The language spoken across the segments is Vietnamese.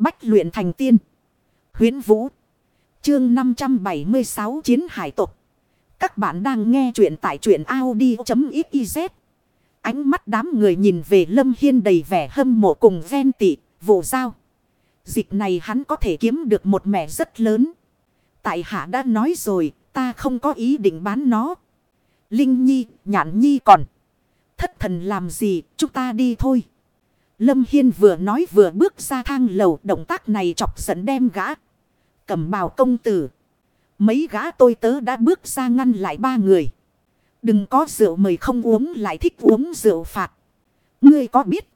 Bách luyện thành tiên. Huyến Vũ. Chương 576 Chiến hải tộc. Các bạn đang nghe truyện tại truyện Audi.xyz. Ánh mắt đám người nhìn về Lâm Hiên đầy vẻ hâm mộ cùng ven tị, vụ giao. Dịch này hắn có thể kiếm được một mẻ rất lớn. Tại hạ đã nói rồi, ta không có ý định bán nó. Linh Nhi, Nhãn Nhi còn. Thất thần làm gì, chúng ta đi thôi. Lâm Hiên vừa nói vừa bước ra thang lầu, động tác này chọc giận đem gã. Cầm bào công tử. Mấy gã tôi tớ đã bước ra ngăn lại ba người. Đừng có rượu mời không uống lại thích uống rượu phạt. Ngươi có biết.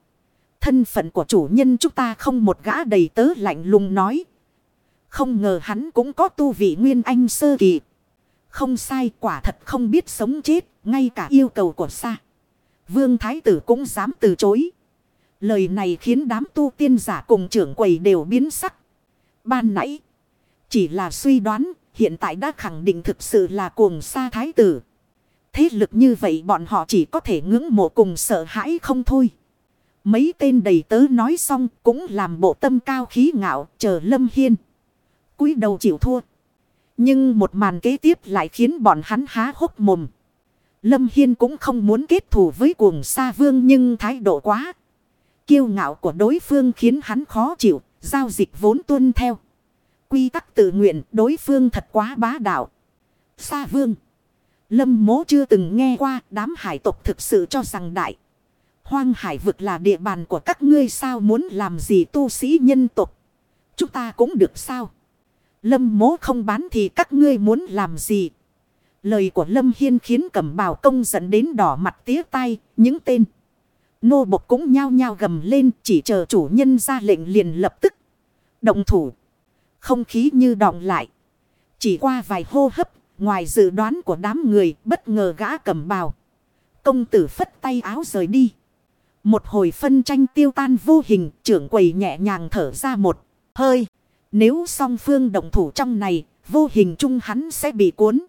Thân phận của chủ nhân chúng ta không một gã đầy tớ lạnh lùng nói. Không ngờ hắn cũng có tu vị nguyên anh sơ kỳ. Không sai quả thật không biết sống chết. Ngay cả yêu cầu của xa. Vương Thái tử cũng dám từ chối. Lời này khiến đám tu tiên giả cùng trưởng quầy đều biến sắc. Ban nãy. Chỉ là suy đoán. Hiện tại đã khẳng định thực sự là cuồng sa thái tử. Thế lực như vậy bọn họ chỉ có thể ngưỡng mộ cùng sợ hãi không thôi. Mấy tên đầy tớ nói xong cũng làm bộ tâm cao khí ngạo, chờ Lâm Hiên. cúi đầu chịu thua. Nhưng một màn kế tiếp lại khiến bọn hắn há hốc mồm. Lâm Hiên cũng không muốn kết thù với cuồng sa vương nhưng thái độ quá. Kiêu ngạo của đối phương khiến hắn khó chịu, giao dịch vốn tuân theo. Quy tắc tự nguyện đối phương thật quá bá đạo. Sa vương. Lâm mố chưa từng nghe qua đám hải tộc thực sự cho rằng đại. Hoang hải vực là địa bàn của các ngươi sao muốn làm gì tu sĩ nhân tộc. Chúng ta cũng được sao. Lâm mố không bán thì các ngươi muốn làm gì. Lời của Lâm Hiên khiến cẩm bào công dẫn đến đỏ mặt tía tay. Những tên. Nô bộc cũng nhao nhao gầm lên, chỉ chờ chủ nhân ra lệnh liền lập tức. Động thủ. Không khí như đọng lại. Chỉ qua vài hô hấp. Ngoài dự đoán của đám người, bất ngờ gã cầm bào. Công tử phất tay áo rời đi. Một hồi phân tranh tiêu tan vô hình, trưởng quầy nhẹ nhàng thở ra một hơi. Nếu song phương động thủ trong này, vô hình chung hắn sẽ bị cuốn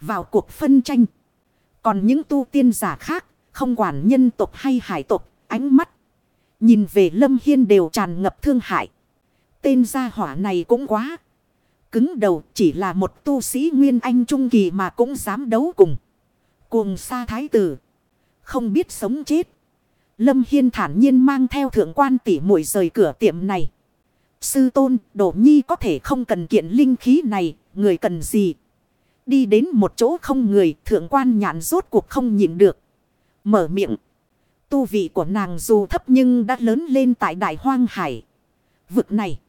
vào cuộc phân tranh. Còn những tu tiên giả khác không quản nhân tộc hay hải tộc, ánh mắt. Nhìn về Lâm Hiên đều tràn ngập thương hại. Tên gia hỏa này cũng quá. Cứng đầu chỉ là một tu sĩ Nguyên Anh Trung Kỳ mà cũng dám đấu cùng. Cuồng sa thái tử. Không biết sống chết. Lâm Hiên thản nhiên mang theo thượng quan tỷ muội rời cửa tiệm này. Sư tôn, đổ nhi có thể không cần kiện linh khí này, người cần gì? Đi đến một chỗ không người, thượng quan nhạn rốt cuộc không nhịn được. Mở miệng. Tu vị của nàng dù thấp nhưng đã lớn lên tại đại hoang hải. Vực này.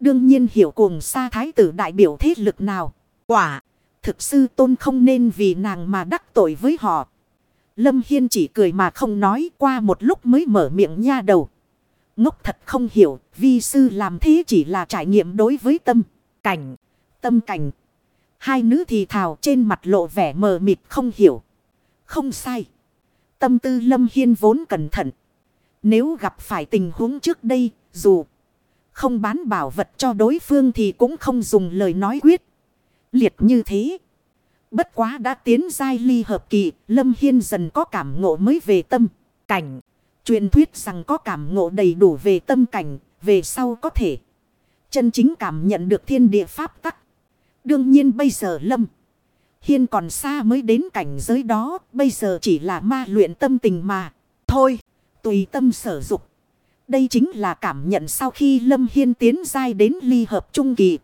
Đương nhiên hiểu cùng sa thái tử đại biểu thế lực nào. Quả. Thực sư tôn không nên vì nàng mà đắc tội với họ. Lâm Hiên chỉ cười mà không nói qua một lúc mới mở miệng nha đầu. Ngốc thật không hiểu, vi sư làm thế chỉ là trải nghiệm đối với tâm, cảnh, tâm cảnh. Hai nữ thì thào trên mặt lộ vẻ mờ mịt không hiểu. Không sai. Tâm tư Lâm Hiên vốn cẩn thận. Nếu gặp phải tình huống trước đây, dù không bán bảo vật cho đối phương thì cũng không dùng lời nói quyết. Liệt như thế. Bất quá đã tiến giai ly hợp kỳ, Lâm Hiên dần có cảm ngộ mới về tâm, cảnh. Truyền thuyết rằng có cảm ngộ đầy đủ về tâm cảnh, về sau có thể chân chính cảm nhận được thiên địa pháp tắc. Đương nhiên bây giờ Lâm Hiên còn xa mới đến cảnh giới đó, bây giờ chỉ là ma luyện tâm tình mà. Thôi, tùy tâm sở dục. Đây chính là cảm nhận sau khi Lâm Hiên tiến dai đến ly hợp trung kỳ.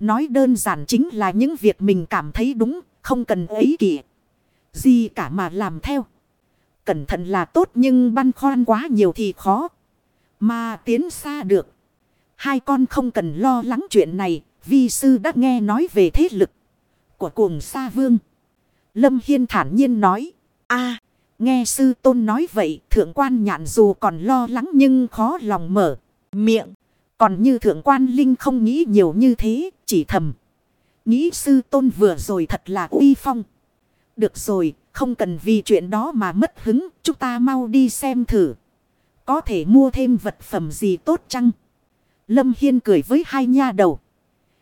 Nói đơn giản chính là những việc mình cảm thấy đúng, không cần ấy kỳ. Gì cả mà làm theo. Cẩn thận là tốt nhưng băn khoăn quá nhiều thì khó. Mà tiến xa được. Hai con không cần lo lắng chuyện này. Vi sư đã nghe nói về thế lực của cuồng sa vương. Lâm Hiên thản nhiên nói. a nghe sư tôn nói vậy. Thượng quan nhạn dù còn lo lắng nhưng khó lòng mở miệng. Còn như thượng quan linh không nghĩ nhiều như thế. Chỉ thầm. Nghĩ sư tôn vừa rồi thật là uy phong. Được rồi, không cần vì chuyện đó mà mất hứng, chúng ta mau đi xem thử. Có thể mua thêm vật phẩm gì tốt chăng? Lâm Hiên cười với hai nha đầu.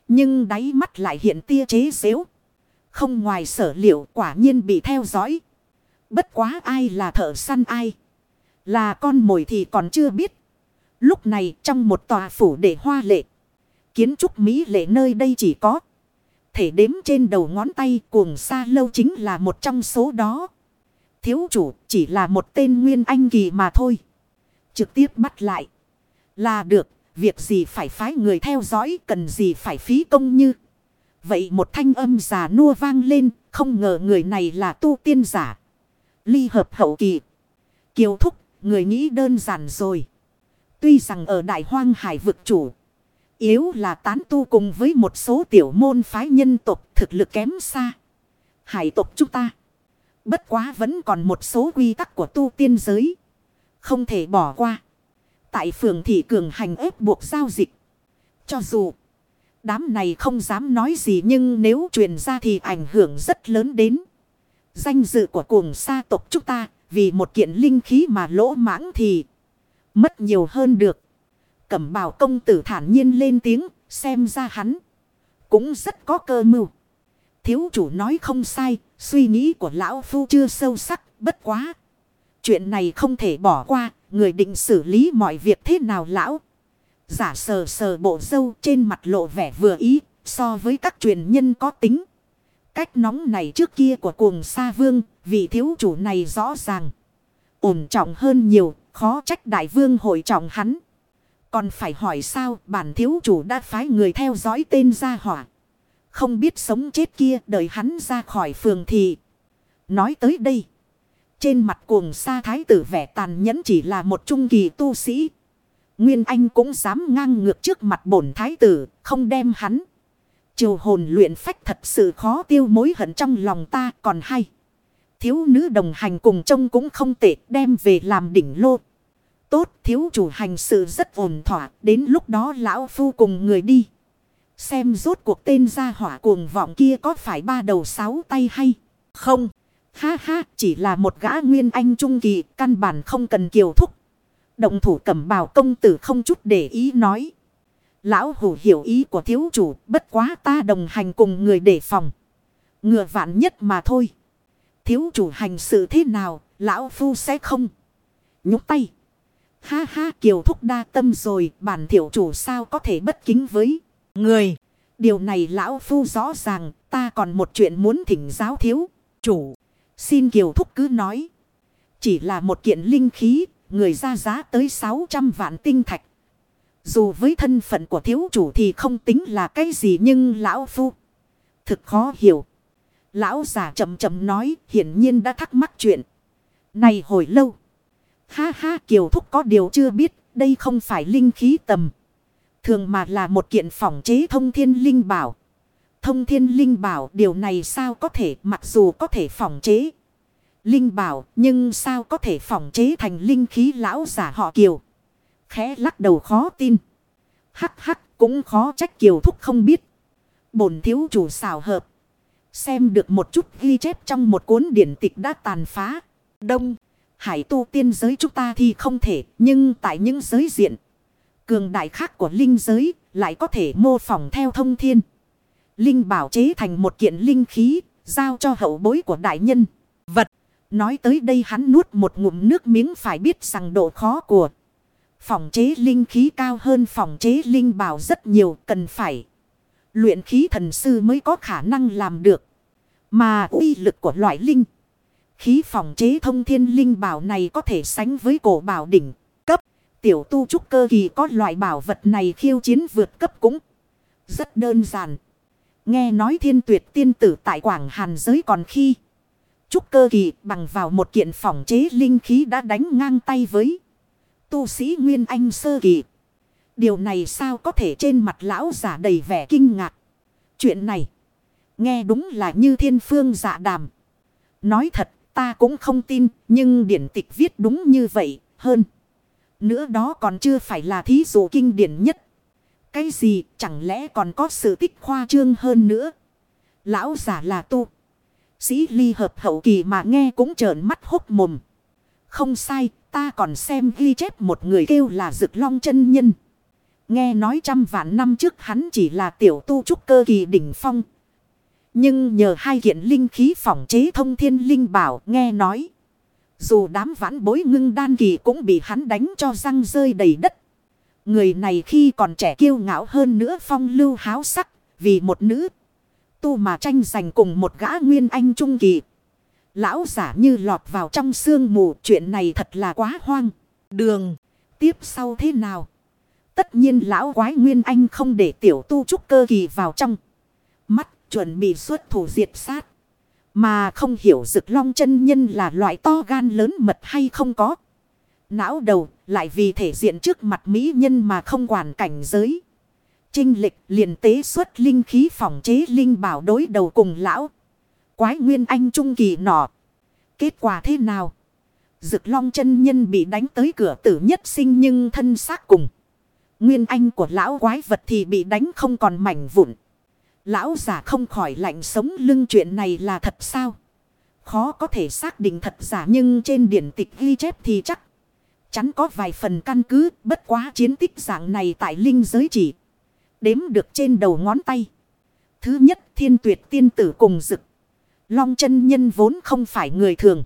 Nhưng đáy mắt lại hiện tia chế xếu. Không ngoài sở liệu quả nhiên bị theo dõi. Bất quá ai là thợ săn ai. Là con mồi thì còn chưa biết. Lúc này trong một tòa phủ để hoa lệ. Kiến trúc Mỹ lệ nơi đây chỉ có. Thể đếm trên đầu ngón tay cuồng xa lâu chính là một trong số đó. Thiếu chủ chỉ là một tên nguyên anh kỳ mà thôi. Trực tiếp bắt lại. Là được. Việc gì phải phái người theo dõi, cần gì phải phí công như. Vậy một thanh âm già nua vang lên. Không ngờ người này là tu tiên giả. Ly hợp hậu kỳ. Kiều thúc, người nghĩ đơn giản rồi. Tuy rằng ở đại hoang hải vực chủ. Yếu là tán tu cùng với một số tiểu môn phái nhân tộc thực lực kém xa. Hải tộc chúng ta. Bất quá vẫn còn một số quy tắc của tu tiên giới. Không thể bỏ qua. Tại phường thị cường hành ép buộc giao dịch. Cho dù đám này không dám nói gì nhưng nếu truyền ra thì ảnh hưởng rất lớn đến. Danh dự của cuồng sa tộc chúng ta vì một kiện linh khí mà lỗ mãng thì mất nhiều hơn được. Cẩm bào công tử thản nhiên lên tiếng xem ra hắn cũng rất có cơ mưu. Thiếu chủ nói không sai, suy nghĩ của lão phu chưa sâu sắc, bất quá. Chuyện này không thể bỏ qua, người định xử lý mọi việc thế nào lão? Giả sờ sờ bộ dâu trên mặt lộ vẻ vừa ý, so với các truyền nhân có tính. Cách nóng này trước kia của cuồng sa vương, vị thiếu chủ này rõ ràng. Ổn trọng hơn nhiều, khó trách đại vương hội trọng hắn. Còn phải hỏi sao bản thiếu chủ đã phái người theo dõi tên gia hỏa. Không biết sống chết kia đợi hắn ra khỏi phường thì. Nói tới đây. Trên mặt cuồng sa thái tử vẻ tàn nhẫn chỉ là một trung kỳ tu sĩ. Nguyên Anh cũng dám ngang ngược trước mặt bổn thái tử, không đem hắn. Triều hồn luyện phách thật sự khó tiêu mối hận trong lòng ta còn hay. Thiếu nữ đồng hành cùng trông cũng không tệ đem về làm đỉnh lô. Tốt thiếu chủ hành sự rất ổn thỏa đến lúc đó lão phu cùng người đi. Xem rốt cuộc tên gia hỏa cuồng vọng kia có phải ba đầu sáu tay hay không? Ha ha chỉ là một gã nguyên anh trung kỳ căn bản không cần kiều thúc. Động thủ cẩm bào công tử không chút để ý nói. Lão hủ hiểu ý của thiếu chủ, bất quá ta đồng hành cùng người để phòng. Ngựa vạn nhất mà thôi. Thiếu chủ hành sự thế nào, lão phu sẽ không. Nhúc tay. Ha ha, kiều thúc đa tâm rồi, bản thiểu chủ sao có thể bất kính với người. Điều này lão phu rõ ràng, ta còn một chuyện muốn thỉnh giáo thiếu chủ. Xin kiều thúc cứ nói. Chỉ là một kiện linh khí người ra giá tới 600 vạn tinh thạch. Dù với thân phận của thiếu chủ thì không tính là cái gì nhưng lão phu, thực khó hiểu. Lão già chậm chậm nói, hiển nhiên đã thắc mắc chuyện. Này hồi lâu. Ha ha, kiều thúc có điều chưa biết, đây không phải linh khí tầm. Thường mà là một kiện phỏng chế thông thiên linh bảo. Thông thiên linh bảo, điều này sao có thể, mặc dù có thể phỏng chế. Linh bảo, nhưng sao có thể phỏng chế thành linh khí lão giả họ kiều. Khẽ lắc đầu khó tin. Hắc hắc, cũng khó trách kiều thúc không biết. Bổn thiếu chủ xảo hợp. Xem được một chút ghi chép trong một cuốn điển tịch đã tàn phá. Đông. Hải tu tiên giới chúng ta thì không thể. Nhưng tại những giới diện. Cường đại khác của linh giới. Lại có thể mô phỏng theo thông thiên. Linh bảo chế thành một kiện linh khí. Giao cho hậu bối của đại nhân. Vật. Nói tới đây hắn nuốt một ngụm nước miếng phải biết rằng độ khó của. Phòng chế linh khí cao hơn phòng chế linh bảo rất nhiều, cần phải. Luyện khí thần sư mới có khả năng làm được. Mà uy lực của loại linh. Khí phòng chế thông thiên linh bảo này có thể sánh với cổ bảo đỉnh cấp. Tiểu tu trúc cơ kỳ có loại bảo vật này khiêu chiến vượt cấp cũng rất đơn giản. Nghe nói thiên tuyệt tiên tử tại Quảng Hàn giới còn khi trúc cơ kỳ bằng vào một kiện phòng chế linh khí đã đánh ngang tay với tu sĩ Nguyên Anh sơ kỳ. Điều này sao có thể trên mặt lão giả đầy vẻ kinh ngạc. Chuyện này, nghe đúng là như thiên phương dạ đàm. Nói thật, ta cũng không tin, nhưng điển tịch viết đúng như vậy, hơn. Nữa đó còn chưa phải là thí dụ kinh điển nhất. Cái gì, chẳng lẽ còn có sự tích khoa trương hơn nữa. Lão giả là tu. Sĩ ly hợp hậu kỳ mà nghe cũng trợn mắt hốc mồm. Không sai, ta còn xem ghi chép một người kêu là rực Long chân Nhân. Nghe nói trăm vạn năm trước hắn chỉ là tiểu tu trúc cơ kỳ đỉnh phong. Nhưng nhờ hai kiện linh khí phỏng chế thông thiên linh bảo nghe nói. Dù đám vãn bối ngưng đan kỳ cũng bị hắn đánh cho răng rơi đầy đất. Người này khi còn trẻ kiêu ngạo hơn nữa phong lưu háo sắc. Vì một nữ tu mà tranh giành cùng một gã nguyên anh trung kỳ. Lão giả như lọt vào trong sương mù. Chuyện này thật là quá hoang. Đường. Tiếp sau thế nào? Tất nhiên lão quái nguyên anh không để tiểu tu trúc cơ kỳ vào trong. Mắt chuẩn bị xuất thủ diệt sát. Mà không hiểu rực long chân nhân là loại to gan lớn mật hay không có. Não đầu, lại vì thể diện trước mặt mỹ nhân mà không quản cảnh giới. Trinh lịch liền tế xuất linh khí phòng chế linh bảo đối đầu cùng lão. Quái nguyên anh trung kỳ nọ. Kết quả thế nào? Dực long chân nhân bị đánh tới cửa tử nhất sinh nhưng thân xác cùng. Nguyên anh của lão quái vật thì bị đánh không còn mảnh vụn. Lão giả không khỏi lạnh sống lưng chuyện này là thật sao? Khó có thể xác định thật giả nhưng trên điển tịch ghi chép thì chắc. Chắn có vài phần căn cứ, bất quá chiến tích dạng này tại linh giới chỉ. Đếm được trên đầu ngón tay. Thứ nhất thiên tuyệt tiên tử cùng dực. Long chân nhân vốn không phải người thường.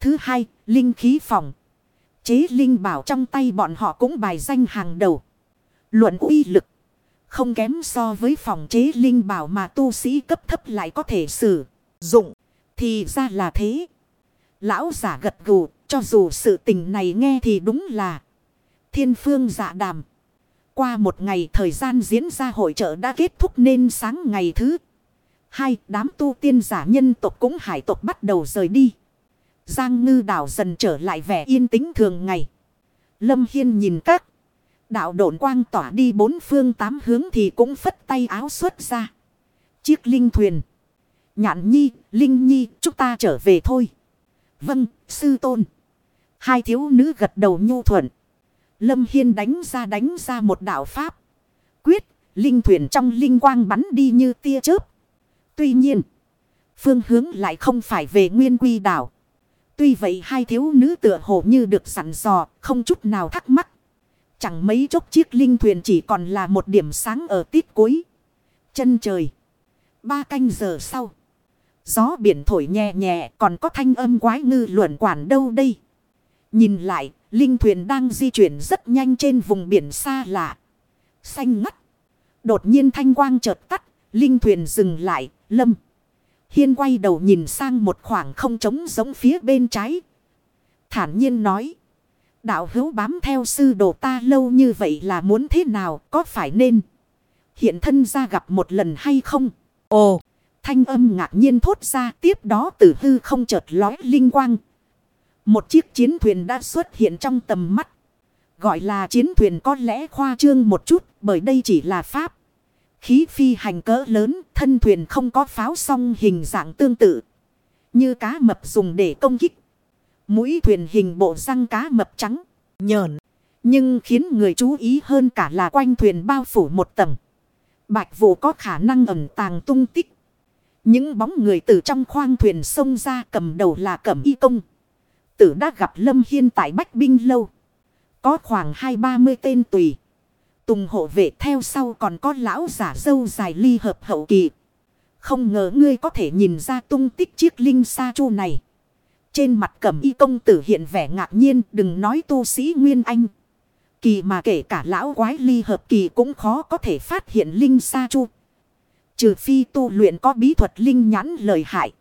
Thứ hai, linh khí phòng. Chế linh bảo trong tay bọn họ cũng bài danh hàng đầu. Luận uy lực. Không kém so với phòng chế linh bảo mà tu sĩ cấp thấp lại có thể sử dụng. Thì ra là thế. Lão giả gật gù, cho dù sự tình này nghe thì đúng là thiên phương dạ đàm. Qua một ngày thời gian diễn ra hội trợ đã kết thúc nên sáng ngày thứ hai đám tu tiên giả nhân tộc cũng hải tộc bắt đầu rời đi. Giang ngư đảo dần trở lại vẻ yên tĩnh thường ngày. Lâm Hiên nhìn các đạo độn quang tỏa đi bốn phương tám hướng thì cũng phất tay áo xuất ra. Chiếc linh thuyền. Nhạn nhi, linh nhi, chúng ta trở về thôi. Vâng, sư tôn. Hai thiếu nữ gật đầu nhu thuận. Lâm Hiên đánh ra đánh ra một đạo pháp. Quyết, linh thuyền trong linh quang bắn đi như tia chớp. Tuy nhiên, phương hướng lại không phải về nguyên quy đảo. Tuy vậy hai thiếu nữ tựa hồ như được sẵn dò, không chút nào thắc mắc. Chẳng mấy chốc chiếc linh thuyền chỉ còn là một điểm sáng ở tít cuối. Chân trời. Ba canh giờ sau. Gió biển thổi nhẹ nhẹ còn có thanh âm quái ngư luận quản đâu đây. Nhìn lại, linh thuyền đang di chuyển rất nhanh trên vùng biển xa lạ. Xanh ngắt. Đột nhiên thanh quang chợt tắt, linh thuyền dừng lại, lâm. Hiên quay đầu nhìn sang một khoảng không trống giống phía bên trái. Thản nhiên nói. Đạo hữu bám theo sư đồ ta lâu như vậy là muốn thế nào có phải nên. Hiện thân ra gặp một lần hay không? Ồ! Thanh âm ngạc nhiên thốt ra tiếp đó tử hư không chợt lói linh quang. Một chiếc chiến thuyền đã xuất hiện trong tầm mắt. Gọi là chiến thuyền có lẽ khoa trương một chút bởi đây chỉ là pháp. Khí phi hành cỡ lớn, thân thuyền không có pháo song hình dạng tương tự. Như cá mập dùng để công kích. Mũi thuyền hình bộ răng cá mập trắng, nhờn. Nhưng khiến người chú ý hơn cả là quanh thuyền bao phủ một tầng. Bạch vụ có khả năng ẩn tàng tung tích. Những bóng người từ trong khoang thuyền xông ra cầm đầu là cẩm y công. Tử đã gặp Lâm Hiên tại Bách Binh Lâu. Có khoảng hai ba mươi tên tùy. Tùng hộ vệ theo sau còn có lão giả dâu dài ly hợp hậu kỳ. Không ngờ ngươi có thể nhìn ra tung tích chiếc linh sa chu này. Trên mặt cẩm y công tử hiện vẻ ngạc nhiên đừng nói tu sĩ Nguyên Anh. Kỳ mà kể cả lão quái ly hợp kỳ cũng khó có thể phát hiện linh sa chu. Trừ phi tu luyện có bí thuật linh nhãn lời hại.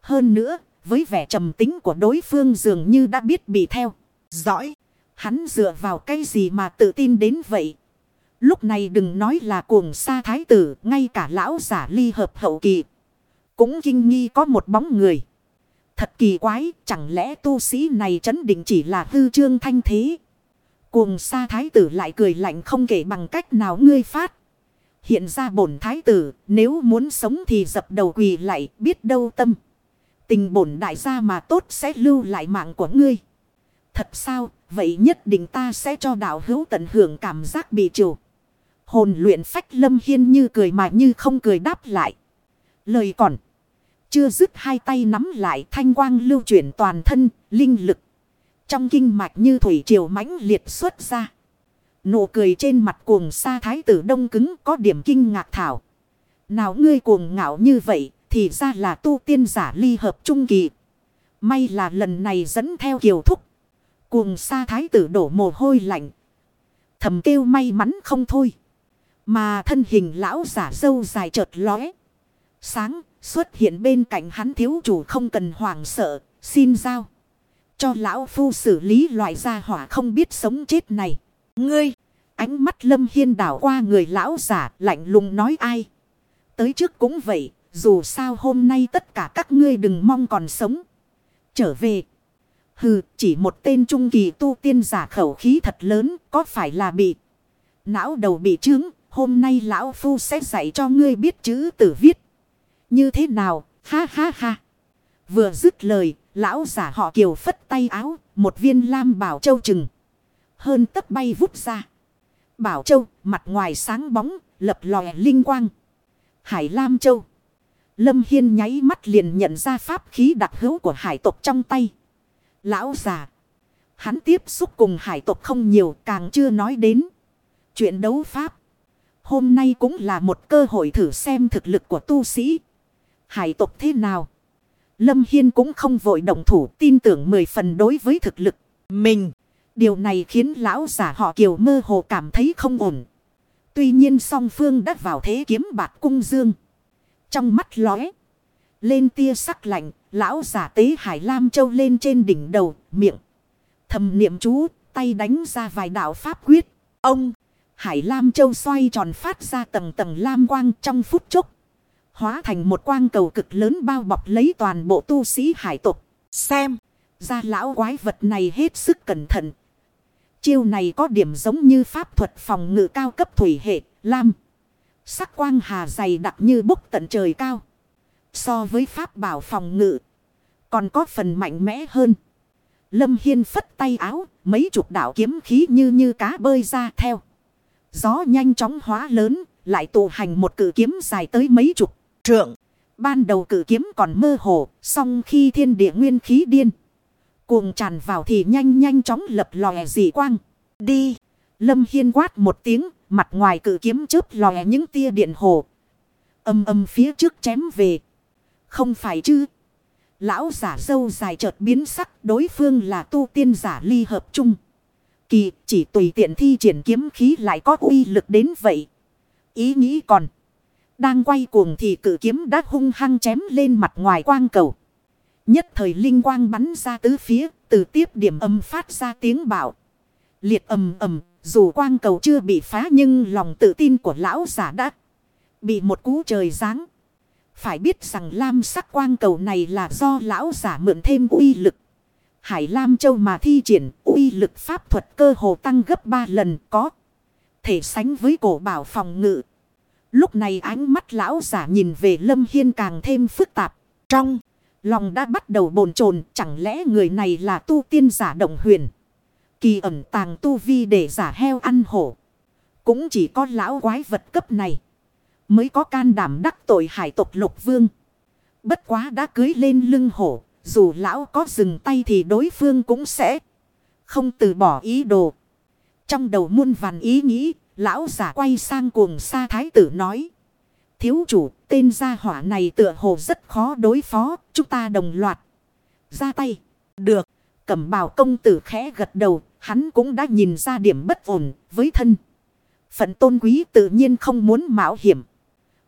Hơn nữa, với vẻ trầm tính của đối phương dường như đã biết bị theo. Dõi, hắn dựa vào cái gì mà tự tin đến vậy? Lúc này đừng nói là cuồng sa thái tử, ngay cả lão giả ly hợp hậu kỳ. Cũng kinh nghi có một bóng người. Thật kỳ quái, chẳng lẽ tu sĩ này chấn định chỉ là hư trương thanh thế? Cuồng sa thái tử lại cười lạnh không kể bằng cách nào ngươi phát. Hiện ra bổn thái tử, nếu muốn sống thì dập đầu quỳ lại, biết đâu tâm. Tình bổn đại gia mà tốt sẽ lưu lại mạng của ngươi. Thật sao, vậy nhất định ta sẽ cho đạo hữu tận hưởng cảm giác bị trừ. Hồn luyện phách lâm hiên như cười mà như không cười đáp lại. Lời còn. Chưa dứt hai tay nắm lại thanh quang lưu chuyển toàn thân, linh lực. Trong kinh mạch như thủy triều mãnh liệt xuất ra. Nụ cười trên mặt cuồng sa thái tử đông cứng có điểm kinh ngạc thảo. Nào ngươi cuồng ngạo như vậy thì ra là tu tiên giả ly hợp trung kỳ. May là lần này dẫn theo kiều thúc. Cuồng sa thái tử đổ mồ hôi lạnh. Thầm kêu may mắn không thôi. Mà thân hình lão giả dâu dài chợt lóe. Sáng, xuất hiện bên cạnh hắn thiếu chủ không cần hoảng sợ. Xin giao. Cho lão phu xử lý loại gia hỏa không biết sống chết này. Ngươi. Ánh mắt lâm hiên đảo qua người lão giả, lạnh lùng nói ai. Tới trước cũng vậy. Dù sao hôm nay tất cả các ngươi đừng mong còn sống. Trở về. Hừ, chỉ một tên trung kỳ tu tiên giả khẩu khí thật lớn, có phải là bị não đầu bị trướng, hôm nay lão phu sẽ dạy cho ngươi biết chữ tử viết. Như thế nào, ha ha ha. Vừa dứt lời, lão giả họ kiều phất tay áo, một viên lam bảo châu trừng. Hơn tấc bay vút ra. Bảo châu, mặt ngoài sáng bóng, lập lòe linh quang. Hải lam châu. Lâm Hiên nháy mắt liền nhận ra pháp khí đặc hữu của hải tộc trong tay. Lão già. Hắn tiếp xúc cùng hải tộc không nhiều, càng chưa nói đến. Chuyện đấu pháp. Hôm nay cũng là một cơ hội thử xem thực lực của tu sĩ. Hải tộc thế nào? Lâm Hiên cũng không vội động thủ, tin tưởng mười phần đối với thực lực. Mình. Điều này khiến lão giả họ kiều mơ hồ cảm thấy không ổn. Tuy nhiên song phương đã vào thế kiếm bạc cung dương. Trong mắt lóe. Lên tia sắc lạnh. Lão giả tế Hải Lam Châu lên trên đỉnh đầu. Miệng. Thầm niệm chú. Tay đánh ra vài đạo pháp quyết. Ông. Hải Lam Châu xoay tròn phát ra tầng tầng lam quang trong phút chốc. Hóa thành một quang cầu cực lớn bao bọc lấy toàn bộ tu sĩ hải tục. Xem. Ra lão quái vật này hết sức cẩn thận. Chiêu này có điểm giống như pháp thuật phòng ngự cao cấp thủy hệ. Lam. Sắc quang hà dày đặc như bốc tận trời cao. So với pháp bảo phòng ngự. Còn có phần mạnh mẽ hơn. Lâm Hiên phất tay áo. Mấy chục đạo kiếm khí như như cá bơi ra theo. Gió nhanh chóng hóa lớn. Lại tụ hành một cử kiếm dài tới mấy chục trượng. Ban đầu cử kiếm còn mơ hồ. Xong khi thiên địa nguyên khí điên. Cuồng tràn vào thì nhanh nhanh chóng lập lòe dị quang. Đi. Lâm Hiên quát một tiếng. Mặt ngoài cự kiếm chớp lòe những tia điện hồ. Âm âm phía trước chém về. Không phải chứ. Lão giả dâu dài chợt biến sắc. Đối phương là tu tiên giả ly hợp chung. Kỳ, chỉ tùy tiện thi triển kiếm khí lại có uy lực đến vậy. Ý nghĩ còn. Đang quay cuồng thì cử kiếm đã hung hăng chém lên mặt ngoài quang cầu. Nhất thời linh quang bắn ra tứ phía. Từ tiếp điểm âm phát ra tiếng bảo. Liệt ầm ầm. Dù quang cầu chưa bị phá nhưng lòng tự tin của lão giả đã bị một cú trời giáng. Phải biết rằng lam sắc quang cầu này là do lão giả mượn thêm uy lực. Hải Lam Châu mà thi triển, uy lực pháp thuật cơ hồ tăng gấp 3 lần có. Thể sánh với cổ bảo phòng ngự. Lúc này ánh mắt lão giả nhìn về Lâm Hiên càng thêm phức tạp. Trong lòng đã bắt đầu bồn chồn, chẳng lẽ người này là tu tiên giả động huyền. Kỳ ẩn tàng tu vi để giả heo ăn hổ. Cũng chỉ có lão quái vật cấp này. Mới có can đảm đắc tội hải tộc lục vương. Bất quá đã cưới lên lưng hổ. Dù lão có dừng tay thì đối phương cũng sẽ không từ bỏ ý đồ. Trong đầu muôn vàn ý nghĩ, lão giả quay sang cuồng sa thái tử nói. Thiếu chủ, tên gia hỏa này tựa hồ rất khó đối phó, chúng ta đồng loạt. Ra tay. Được. Cẩm bào công tử khẽ gật đầu, hắn cũng đã nhìn ra điểm bất ổn với thân. Phận tôn quý tự nhiên không muốn mạo hiểm.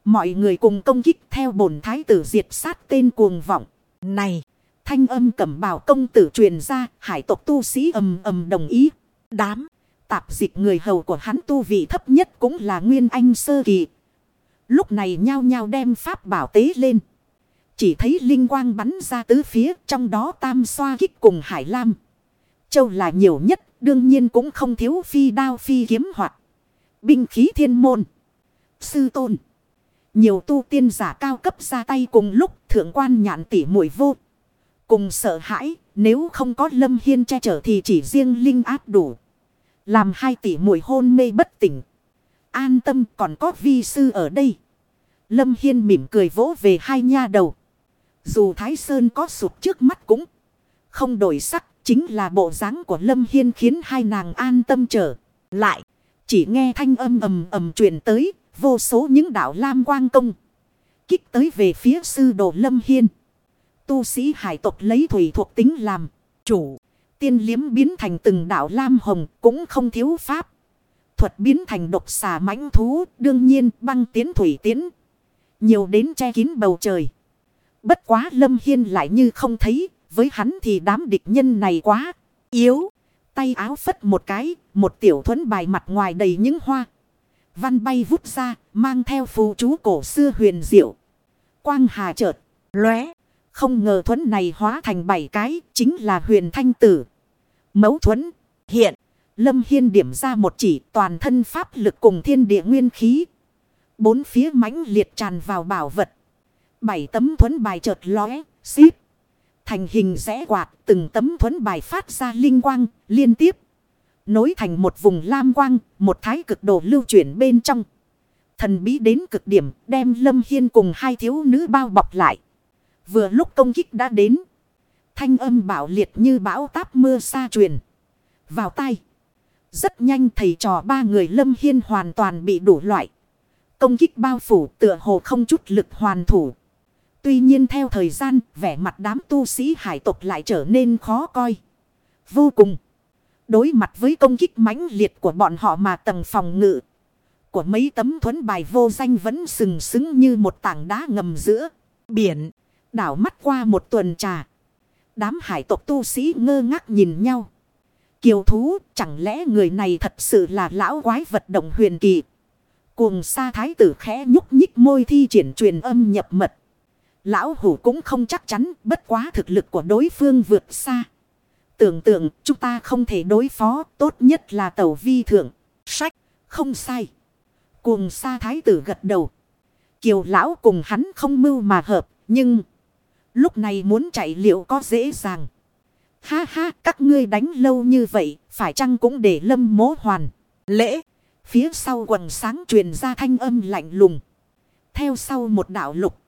Mọi người cùng công kích theo bổn thái tử diệt sát tên cuồng vọng. Này, thanh âm cẩm bào công tử truyền ra, hải tộc tu sĩ ầm ầm đồng ý. Đám, tạp dịch người hầu của hắn tu vị thấp nhất cũng là nguyên anh sơ kỳ. Lúc này nhao nhao đem pháp bảo tế lên. Chỉ thấy linh quang bắn ra tứ phía, trong đó tam xoa kích cùng hải lam. Châu là nhiều nhất, đương nhiên cũng không thiếu phi đao phi kiếm hoạt. Binh khí thiên môn. Sư tôn. Nhiều tu tiên giả cao cấp ra tay cùng lúc, thượng quan nhạn tỉ mũi vô. Cùng sợ hãi, nếu không có lâm hiên che chở thì chỉ riêng linh áp đủ. Làm hai tỷ mũi hôn mê bất tỉnh. An tâm còn có vi sư ở đây. Lâm Hiên mỉm cười vỗ về hai nha đầu. Dù Thái Sơn có sụp trước mắt cũng không đổi sắc. Chính là bộ dáng của Lâm Hiên khiến hai nàng an tâm trở lại. Chỉ nghe thanh âm ầm ầm truyền tới. Vô số những đạo lam quang công. Kích tới về phía sư đồ Lâm Hiên. Tu sĩ hải tộc lấy thủy thuộc tính làm chủ. Tiên liếm biến thành từng đạo lam hồng cũng không thiếu pháp. thuật biến thành độc xà mãnh thú, đương nhiên băng tiến thủy tiến. Nhiều đến che kín bầu trời. Bất quá Lâm Hiên lại như không thấy, với hắn thì đám địch nhân này quá yếu. Tay áo phất một cái, một tiểu thuẫn bài mặt ngoài đầy những hoa. Văn bay vút ra, mang theo phù chú cổ xưa huyền diệu. Quang hà chợt, lóe. Không ngờ thuẫn này hóa thành bảy cái, chính là huyền thanh tử. Mấu thuẫn, hiện. Lâm Hiên điểm ra một chỉ toàn thân pháp lực cùng thiên địa nguyên khí. Bốn phía mãnh liệt tràn vào bảo vật. Bảy tấm thuẫn bài chợt lóe, xíp. Thành hình rẽ quạt, từng tấm thuẫn bài phát ra linh quang, liên tiếp. Nối thành một vùng lam quang, một thái cực đồ lưu chuyển bên trong. Thần bí đến cực điểm, đem Lâm Hiên cùng hai thiếu nữ bao bọc lại. Vừa lúc công kích đã đến. Thanh âm bảo liệt như bão táp mưa xa truyền. Vào tay. Rất nhanh thầy trò ba người Lâm Hiên hoàn toàn bị đủ loại. Công kích bao phủ tựa hồ không chút lực hoàn thủ. Tuy nhiên theo thời gian, vẻ mặt đám tu sĩ hải tộc lại trở nên khó coi. Vô cùng. Đối mặt với công kích mãnh liệt của bọn họ mà tầng phòng ngự. Của mấy tấm thuẫn bài vô danh vẫn sừng sững như một tảng đá ngầm giữa biển. Đảo mắt qua một tuần trà. Đám hải tộc tu sĩ ngơ ngác nhìn nhau. Kiều thú chẳng lẽ người này thật sự là lão quái vật động huyền kỳ. Cuồng sa thái tử khẽ nhúc nhích môi thi triển truyền âm nhập mật. Lão hủ cũng không chắc chắn, bất quá thực lực của đối phương vượt xa. Tưởng tượng, chúng ta không thể đối phó, tốt nhất là tàu vi thượng. Sách, không sai. Cuồng sa thái tử gật đầu. Kiều lão cùng hắn không mưu mà hợp, nhưng lúc này muốn chạy liệu có dễ dàng. Ha ha, các ngươi đánh lâu như vậy, phải chăng cũng để lâm mố hoàn. Lễ, phía sau quần sáng truyền ra thanh âm lạnh lùng. Theo sau một đạo lục.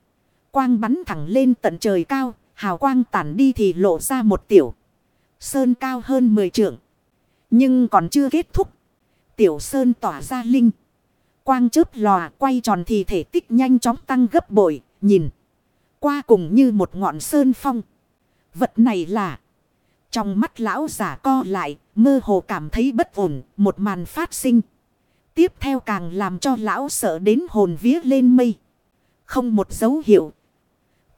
Quang bắn thẳng lên tận trời cao, hào quang tản đi thì lộ ra một tiểu. Sơn cao hơn 10 trượng. Nhưng còn chưa kết thúc. Tiểu sơn tỏa ra linh. Quang chớp lòa quay tròn thì thể tích nhanh chóng tăng gấp bội, nhìn. Qua cùng như một ngọn sơn phong. Vật này là. Trong mắt lão giả co lại, mơ hồ cảm thấy bất ổn, một màn phát sinh. Tiếp theo càng làm cho lão sợ đến hồn vía lên mây. Không một dấu hiệu,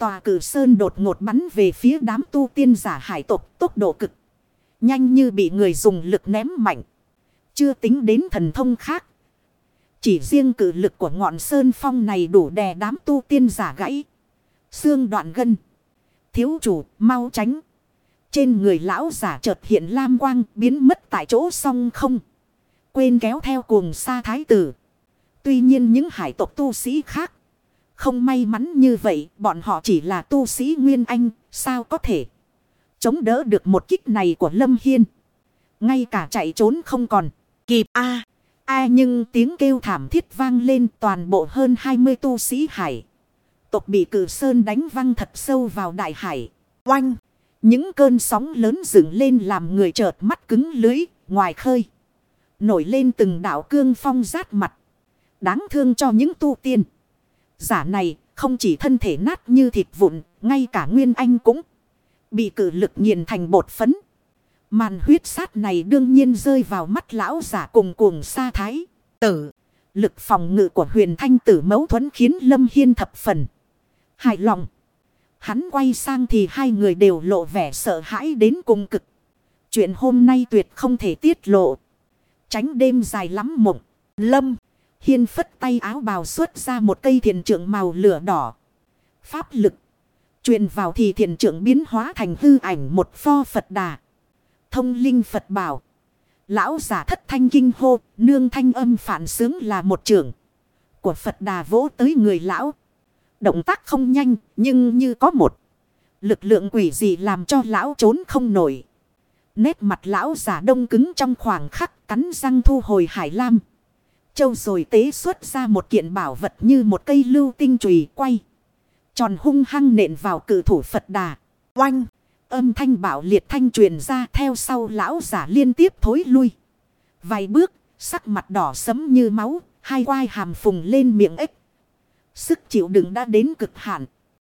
Tòa cử sơn đột ngột bắn về phía đám tu tiên giả hải tộc, tốc độ cực. Nhanh như bị người dùng lực ném mạnh. Chưa tính đến thần thông khác. Chỉ riêng cử lực của ngọn sơn phong này đủ đè đám tu tiên giả gãy. Xương đoạn gân. Thiếu chủ, mau tránh. Trên người lão giả chợt hiện lam quang biến mất tại chỗ song không. Quên kéo theo cuồng sa thái tử. Tuy nhiên những hải tộc tu sĩ khác không may mắn như vậy, bọn họ chỉ là tu sĩ Nguyên Anh, sao có thể chống đỡ được một kích này của Lâm Hiên. Ngay cả chạy trốn không còn, kịp a a nhưng tiếng kêu thảm thiết vang lên toàn bộ hơn 20 tu sĩ hải. Tộc bị cử sơn đánh văng thật sâu vào đại hải. Oanh! Những cơn sóng lớn dựng lên làm người chợt mắt cứng lưới, ngoài khơi. Nổi lên từng đảo cương phong rát mặt. Đáng thương cho những tu tiên. Giả này không chỉ thân thể nát như thịt vụn, ngay cả Nguyên Anh cũng bị cử lực nghiền thành bột phấn. Màn huyết sát này đương nhiên rơi vào mắt lão giả cùng cuồng sa thái. Tử, lực phòng ngự của huyền thanh tử mấu thuẫn khiến Lâm Hiên thập phần. Hài lòng. Hắn quay sang thì hai người đều lộ vẻ sợ hãi đến cùng cực. Chuyện hôm nay tuyệt không thể tiết lộ. Tránh đêm dài lắm mộng. Lâm. Hiên phất tay áo bào xuất ra một cây thiền trượng màu lửa đỏ. Pháp lực. truyền vào thì thiền trượng biến hóa thành hư ảnh một pho Phật đà. Thông linh Phật bảo. Lão giả thất thanh kinh hô, nương thanh âm phản sướng là một trưởng. Của Phật đà vỗ tới người lão. Động tác không nhanh, nhưng như có một. Lực lượng quỷ gì làm cho lão trốn không nổi. Nét mặt lão giả đông cứng trong khoảng khắc cắn răng thu hồi hải lam. Châu rồi tế xuất ra một kiện bảo vật như một cây lưu tinh chùy quay. Tròn hung hăng nện vào cử thủ Phật đà. Oanh! Âm thanh bảo liệt thanh truyền ra theo sau lão giả liên tiếp thối lui. Vài bước, sắc mặt đỏ sấm như máu, hai quai hàm phùng lên miệng ếch. Sức chịu đựng đã đến cực hạn.